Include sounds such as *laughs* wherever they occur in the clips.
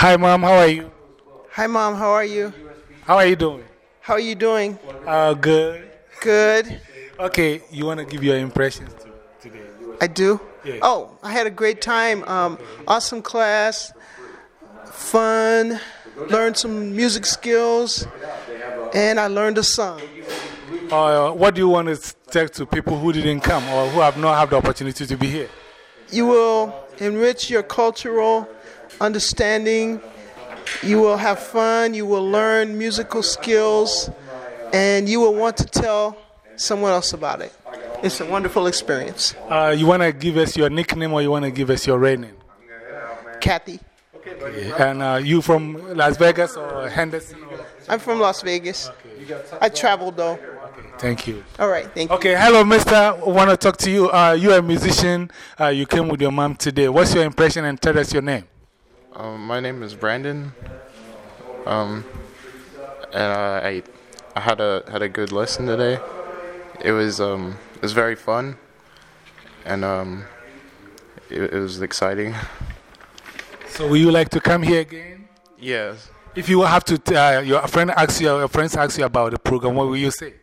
Hi, mom. How are you? Hi, Mom. How are you? How are you doing? How are you doing? Uh, good. Good. Okay, you want to give your impressions to, today? I do. Yeah. Oh, I had a great time. Um, awesome class. Fun. Learned some music skills. And I learned a song. Uh, what do you want to tell to people who didn't come or who have not had the opportunity to be here? You will enrich your cultural understanding. You will have fun. You will learn musical skills. And you will want to tell someone else about it. It's a wonderful experience. Uh, you want to give us your nickname or you want to give us your name? Kathy. And uh, you from Las Vegas or Henderson? Or? I'm from Las Vegas. I traveled though. Thank you. All right, thank you. Okay, hello, mister. I want to talk to you. Uh, you're a musician. Uh, you came with your mom today. What's your impression and tell us your name? Um, my name is Brandon. Um, and uh, I, I had a had a good lesson today. It was um, it was very fun, and um, it, it was exciting. So, will you like to come here again? Yes. If you have to, uh, your friend asks you, your friends ask you about the program, what will you say?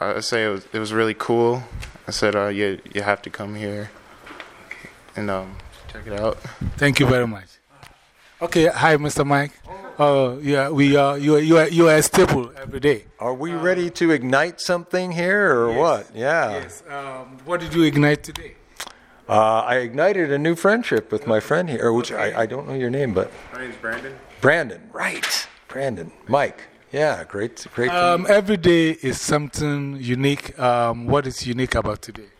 I say it was it was really cool. I said, uh, you you have to come here and um, check it out. Thank you very much. Okay, hi, Mr. Mike. Oh, yeah, we are, you, are, you, are, you are a staple every day. Are we ready to ignite something here or what? Yeah. Yes. Um, what did you ignite today? Uh, I ignited a new friendship with my friend here, which I, I don't know your name, but My name's Brandon. Brandon. Right. Brandon. Mike. Yeah, great. great Um, every day is something unique. Um, what is unique about today?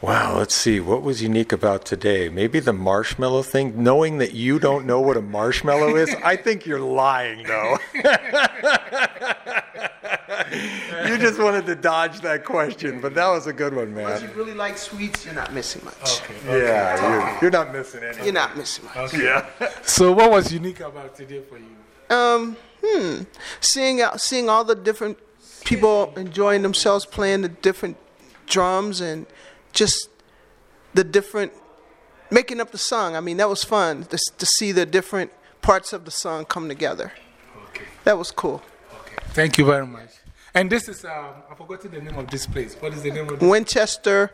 Wow, let's see. What was unique about today? Maybe the marshmallow thing. Knowing that you don't know what a marshmallow is, I think you're lying, though. *laughs* you just wanted to dodge that question, but that was a good one, If you really like sweets, you're not missing much. Yeah, you're, you're not missing anything. You're not missing much. Yeah. *laughs* So, what was unique about today for you? Um, hmm. Seeing out, seeing all the different people enjoying themselves playing the different drums and just the different making up the song. I mean, that was fun to, to see the different parts of the song come together. Okay. That was cool. Okay. Thank you very much. And this is, um, I forgot the name of this place. What is the name of this? Winchester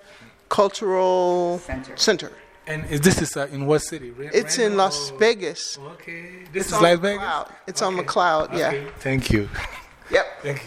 Cultural Center. And is, this is uh, in what city? Ra- It's in Las Vegas. Okay. This It's is on Las Vegas? McLeod. It's on McLeod, yeah. Okay. Thank you. Yep. Thank you.